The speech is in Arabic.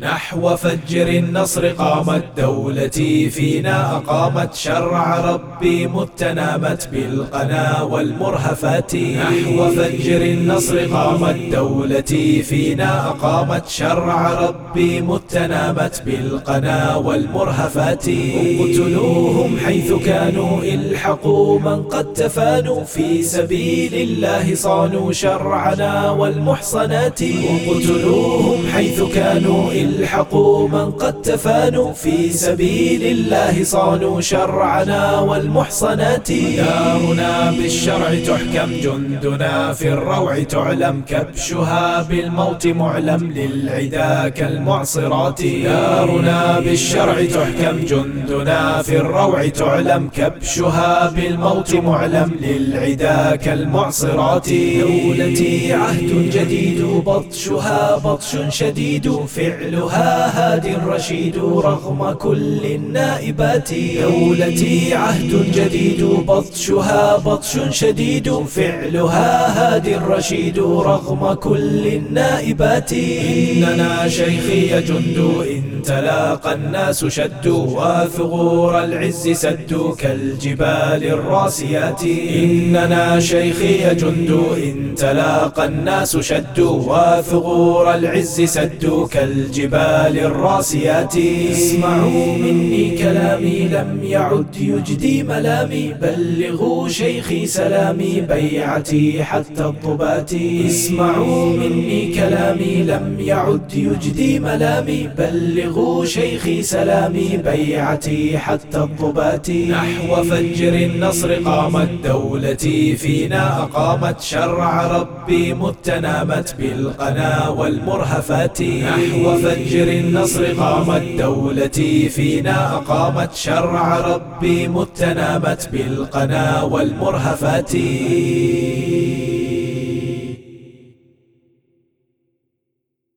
نحو فجر النصر قامت دولتي فينا أقامت شرع ربي متنامت بالقنا والمرهفات. نحو فجر النصر قامت دولتي فينا أقامت شرع ربي متنامت بالقنا والمرهفات. اقتلوهم حيث كانوا إلحقوا من قد تفانوا. في سبيل الله صانوا شرعنا والمحصنات. اقتلوهم حيث كانوا الحقوا من قد تفانوا في سبيل الله صانوا شرعنا والمحصنات. دارنا بالشرع تحكم جندنا في الروع تعلم كبشها بالموت معلم للعدا كالمعصرات. دارنا بالشرع تحكم جندنا في الروع تعلم كبشها بالموت معلم للعدا كالمعصرات. دولتي عهد جديد بطشها بطش شديد فعل أهلها هاد رشيد رغم كل النائبات. دولتي عهد جديد بطشها بطش شديد. فعلها هاد رشيد رغم كل النائبات. إننا شيخي جند إن تلاقى الناس شدوا وثغور العز سدوا كالجبال الراسيات. إننا شيخي جند إن تلاقى الناس شدوا وثغور العز سدوا كالجبال الراسيات. اسمعوا مني كلامي لم يعد يجدي ملامي. بلغوا شيخي سلامي بيعتي حتى الضبات اسمعوا مني كلامي لم يعد يجدي ملامي. بلغوا بلغوا شيخي سلامي بيعتي حتى الضبات نحو فجر النصر قامت دولتي فينا أقامت شرع ربي متنامت بالقنا والمرهفات. نحو فجر النصر قامت دولتي فينا أقامت شرع ربي متنامت بالقنا والمرهفات.